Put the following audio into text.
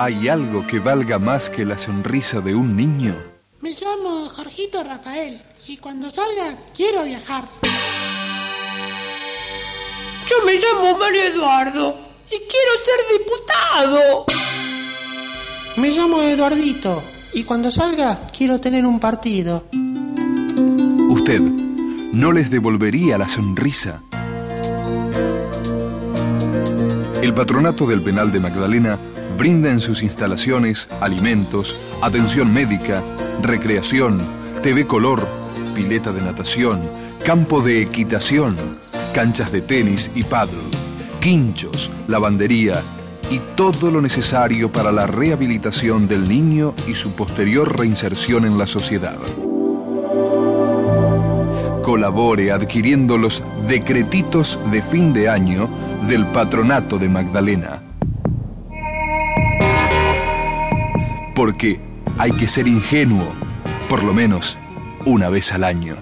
¿Hay algo que valga más que la sonrisa de un niño? Me llamo Jorgito Rafael y cuando salga quiero viajar. Yo me llamo Mario Eduardo y quiero ser diputado. Me llamo Eduardito y cuando salga quiero tener un partido. ¿Usted no les devolvería la sonrisa? El patronato del penal de Magdalena brinda en sus instalaciones alimentos, atención médica, recreación, TV color, pileta de natación, campo de equitación, canchas de tenis y paddle, quinchos, lavandería y todo lo necesario para la rehabilitación del niño y su posterior reinserción en la sociedad. Colabore adquiriendo los decretitos de fin de año del Patronato de Magdalena. Porque hay que ser ingenuo, por lo menos una vez al año.